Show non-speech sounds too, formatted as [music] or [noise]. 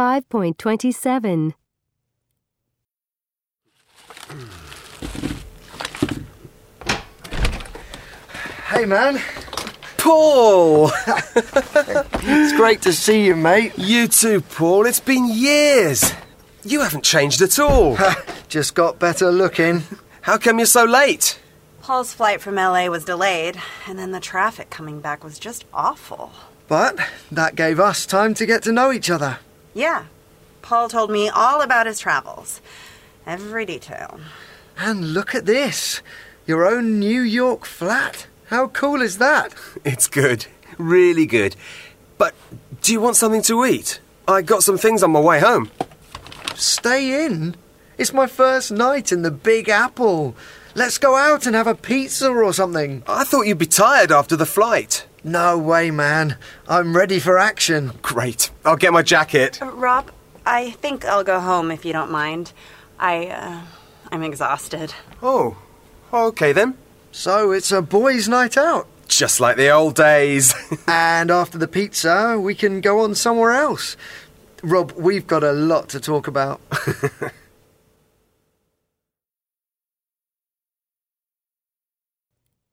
5.27. Hey, man. Paul! It's great to see you, mate. you too, Paul. It's been years. You haven't changed at all. [laughs] Just got better looking. How come you're so late? Paul's flight from LA was delayed, and then the traffic coming back was just awful. But that gave us time to get to know each other. Yeah. Paul told me all about his travels. Every detail. And look at this your own New York flat. How cool is that? [laughs] It's good. Really good. But do you want something to eat? I got some things on my way home. Stay in. It's my first night in the Big Apple. Let's go out and have a pizza or something. I thought you'd be tired after the flight. No way, man. I'm ready for action. Great. I'll get my jacket. Uh, Rob, I think I'll go home if you don't mind. I, uh, I'm exhausted. Oh, okay then. So it's a boys' night out. Just like the old days. [laughs] And after the pizza, we can go on somewhere else. Rob, we've got a lot to talk about. [laughs]